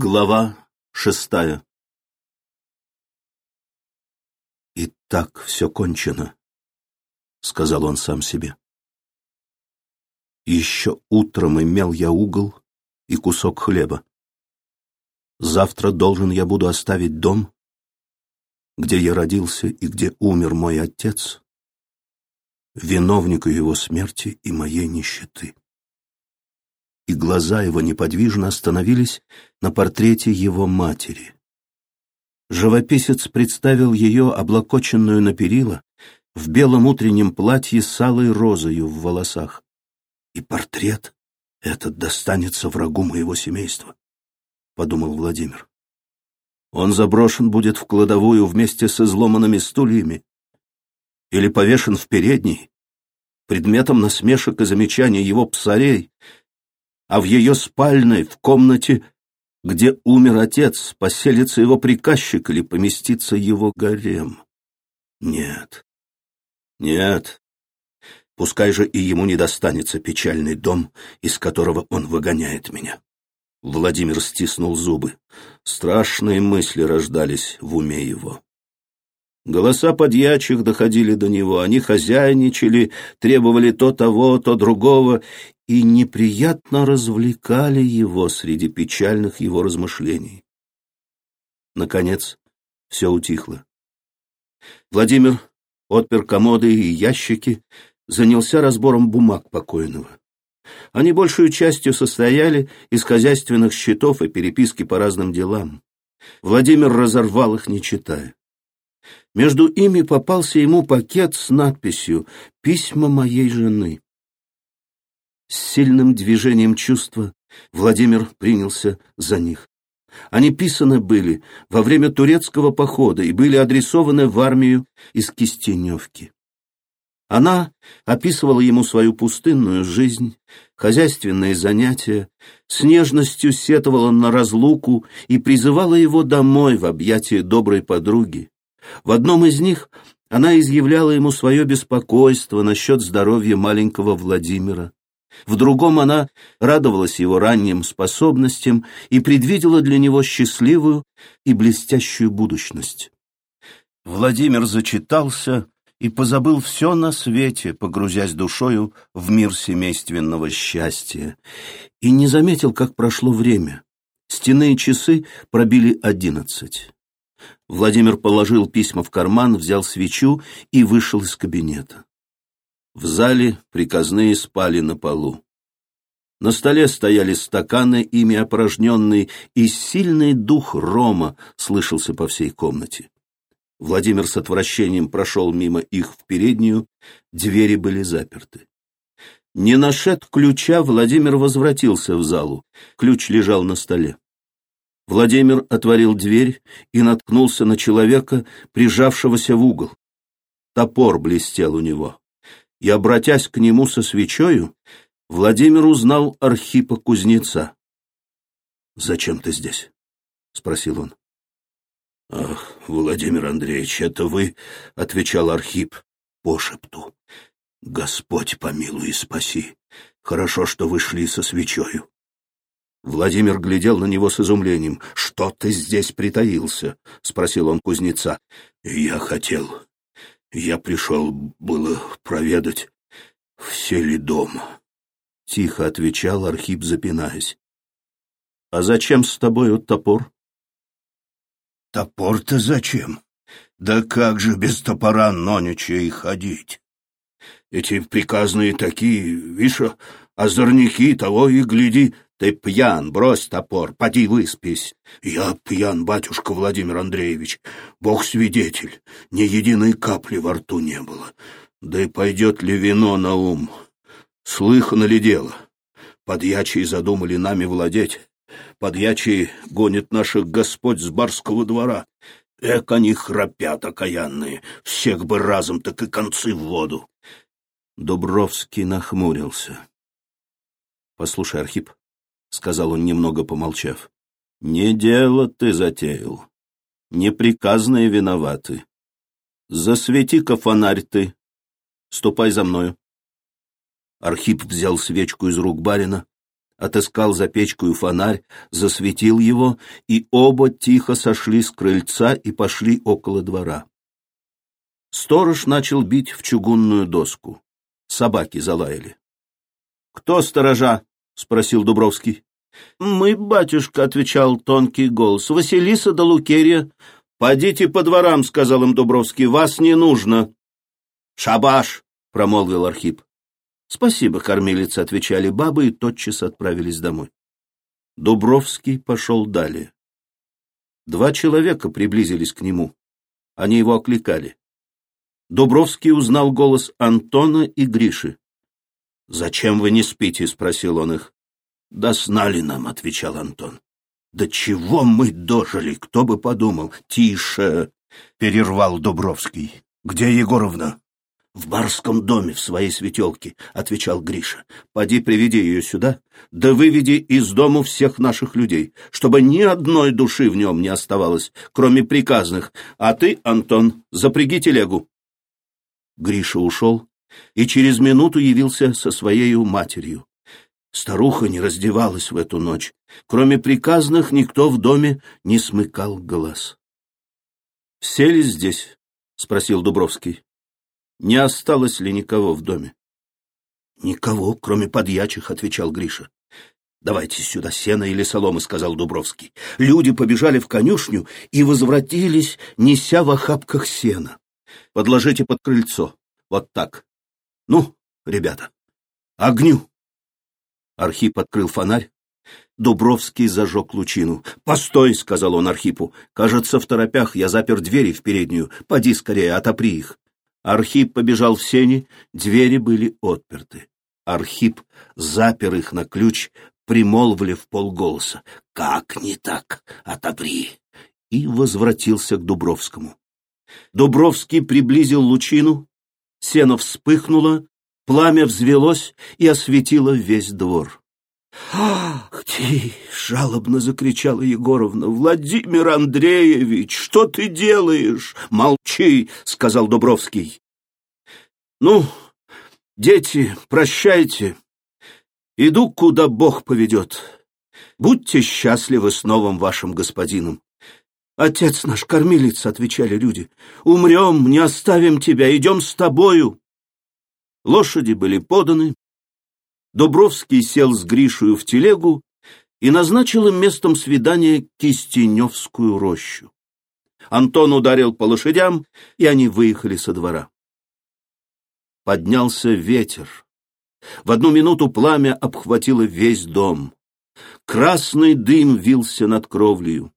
Глава шестая «И так все кончено», — сказал он сам себе. «Еще утром имел я угол и кусок хлеба. Завтра должен я буду оставить дом, где я родился и где умер мой отец, виновнику его смерти и моей нищеты и глаза его неподвижно остановились на портрете его матери. Живописец представил ее, облокоченную на перила, в белом утреннем платье с алой розою в волосах. И портрет этот достанется врагу моего семейства, — подумал Владимир. Он заброшен будет в кладовую вместе с изломанными стульями или повешен в передней, предметом насмешек и замечаний его псарей, а в ее спальной, в комнате, где умер отец, поселится его приказчик или поместится его гарем. Нет, нет, пускай же и ему не достанется печальный дом, из которого он выгоняет меня. Владимир стиснул зубы. Страшные мысли рождались в уме его. Голоса подьячих доходили до него, они хозяйничали, требовали то того, то другого, и неприятно развлекали его среди печальных его размышлений. Наконец, все утихло. Владимир отпер комоды и ящики, занялся разбором бумаг покойного. Они большую частью состояли из хозяйственных счетов и переписки по разным делам. Владимир разорвал их, не читая. Между ими попался ему пакет с надписью «Письма моей жены». С сильным движением чувства Владимир принялся за них. Они писаны были во время турецкого похода и были адресованы в армию из Кистеневки. Она описывала ему свою пустынную жизнь, хозяйственные занятия, с нежностью сетовала на разлуку и призывала его домой в объятия доброй подруги. В одном из них она изъявляла ему свое беспокойство насчет здоровья маленького Владимира. В другом она радовалась его ранним способностям и предвидела для него счастливую и блестящую будущность. Владимир зачитался и позабыл все на свете, погрузясь душою в мир семейственного счастья, и не заметил, как прошло время. Стенные часы пробили одиннадцать. Владимир положил письма в карман, взял свечу и вышел из кабинета. В зале приказные спали на полу. На столе стояли стаканы, ими опорожненные, и сильный дух рома слышался по всей комнате. Владимир с отвращением прошел мимо их в переднюю, двери были заперты. Не нашед ключа, Владимир возвратился в залу. Ключ лежал на столе. Владимир отворил дверь и наткнулся на человека, прижавшегося в угол. Топор блестел у него и, обратясь к нему со свечою, Владимир узнал Архипа Кузнеца. «Зачем ты здесь?» — спросил он. «Ах, Владимир Андреевич, это вы?» — отвечал Архип по шепту. «Господь помилуй и спаси. Хорошо, что вы шли со свечою». Владимир глядел на него с изумлением. «Что ты здесь притаился?» — спросил он кузнеца. «Я хотел я пришел было проведать, все ли дома. Тихо отвечал Архип, запинаясь. А зачем с тобою топор? Топор-то зачем? Да как же без топора нонича ходить? Эти приказные такие, видишь, озорники того и гляди, ты пьян, брось топор, поди выспись. Я пьян, батюшка Владимир Андреевич. Бог свидетель, ни единой капли во рту не было. Да и пойдет ли вино на ум? Слыхано ли дело? Подьячие задумали нами владеть. Подьячие гонят наших господь с барского двора. Эк, они храпят окаянные. Всех бы разом, так и концы в воду. Дубровский нахмурился. Послушай, Архип, — сказал он, немного помолчав. «Не дело ты затеял. Неприказные виноваты. Засвети-ка фонарь ты. Ступай за мною». Архип взял свечку из рук барина, отыскал за печкою фонарь, засветил его, и оба тихо сошли с крыльца и пошли около двора. Сторож начал бить в чугунную доску. Собаки залаяли. — Кто сторожа? — спросил Дубровский. — Мы, батюшка, — отвечал тонкий голос, — Василиса да Лукерья. — Подите по дворам, — сказал им Дубровский, — вас не нужно. — Шабаш, — промолвил Архип. — Спасибо, кормилица, — отвечали бабы и тотчас отправились домой. Дубровский пошел далее. Два человека приблизились к нему. Они его окликали. Дубровский узнал голос Антона и Гриши. «Зачем вы не спите?» — спросил он их. «Да знали нам», — отвечал Антон. «Да чего мы дожили, кто бы подумал!» «Тише!» — перервал Дубровский. «Где Егоровна?» «В барском доме, в своей светелке», — отвечал Гриша. «Поди приведи ее сюда, да выведи из дому всех наших людей, чтобы ни одной души в нем не оставалось, кроме приказных. А ты, Антон, запряги телегу». Гриша ушел и через минуту явился со своей матерью. Старуха не раздевалась в эту ночь. Кроме приказных, никто в доме не смыкал глаз. — Все ли здесь? — спросил Дубровский. — Не осталось ли никого в доме? — Никого, кроме подьячих, — отвечал Гриша. — Давайте сюда сено или соломы, — сказал Дубровский. Люди побежали в конюшню и возвратились, неся в охапках сена. Подложите под крыльцо. Вот так. Ну, ребята, огню. Архип открыл фонарь. Дубровский зажег лучину. «Постой!» — сказал он Архипу. «Кажется, в торопях я запер двери в переднюю. Поди скорее, отопри их». Архип побежал в сени, двери были отперты. Архип запер их на ключ, примолвлив полголоса. «Как не так? Отопри!» И возвратился к Дубровскому. Дубровский приблизил лучину, сено вспыхнуло, пламя взвелось и осветило весь двор. «Ах ты!» — жалобно закричала Егоровна. «Владимир Андреевич, что ты делаешь?» «Молчи!» — сказал Дубровский. «Ну, дети, прощайте. Иду, куда Бог поведет. Будьте счастливы с новым вашим господином. «Отец наш, кормилица», — отвечали люди, — «умрем, не оставим тебя, идем с тобою». Лошади были поданы. Дубровский сел с Гришою в телегу и назначил им местом свидания Кистеневскую рощу. Антон ударил по лошадям, и они выехали со двора. Поднялся ветер. В одну минуту пламя обхватило весь дом. Красный дым вился над кровлею.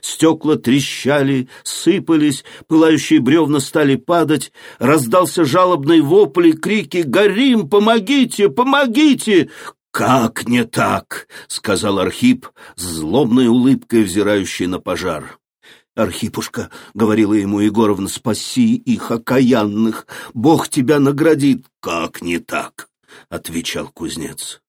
Стекла трещали, сыпались, пылающие бревна стали падать, раздался жалобный вопль и крики «Горим! Помогите! Помогите!» «Как не так?» — сказал Архип, с злобной улыбкой взирающий на пожар. «Архипушка», — говорила ему Егоровна, — «спаси их, окаянных! Бог тебя наградит!» «Как не так?» — отвечал кузнец.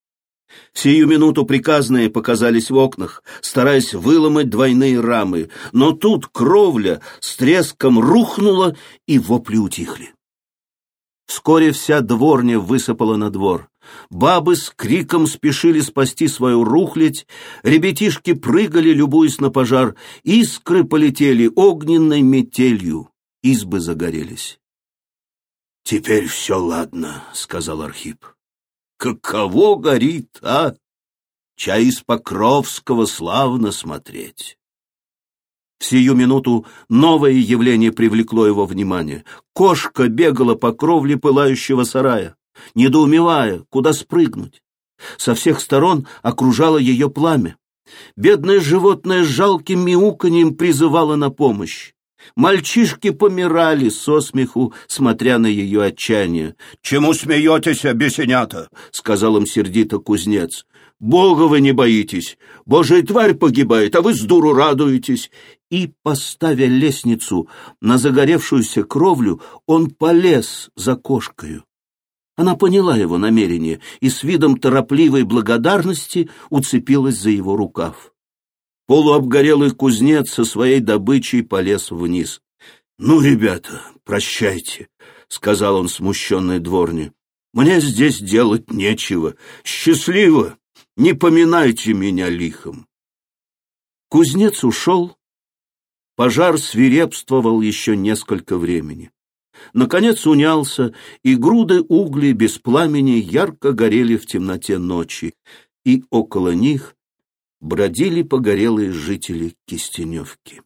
Сию минуту приказные показались в окнах, стараясь выломать двойные рамы, но тут кровля с треском рухнула, и вопли утихли. Вскоре вся дворня высыпала на двор. Бабы с криком спешили спасти свою рухлядь, ребятишки прыгали, любуясь на пожар, искры полетели огненной метелью, избы загорелись. «Теперь все ладно», — сказал Архип. Каково горит, а? Чай из Покровского славно смотреть. В сию минуту новое явление привлекло его внимание. Кошка бегала по кровле пылающего сарая, недоумевая, куда спрыгнуть. Со всех сторон окружало ее пламя. Бедное животное с жалким мяуканьем призывало на помощь. Мальчишки помирали со смеху, смотря на ее отчаяние. «Чему смеетесь, бесенята?» — сказал им сердито кузнец. «Бога вы не боитесь! Божия тварь погибает, а вы с дуру радуетесь!» И, поставя лестницу на загоревшуюся кровлю, он полез за кошкою. Она поняла его намерение и с видом торопливой благодарности уцепилась за его рукав. Полуобгорелый кузнец со своей добычей полез вниз. «Ну, ребята, прощайте», — сказал он смущенной дворне. «Мне здесь делать нечего. Счастливо! не поминайте меня лихом. Кузнец ушел, пожар свирепствовал еще несколько времени. Наконец унялся, и груды углей без пламени ярко горели в темноте ночи, и около них бродили погорелые жители Кистеневки.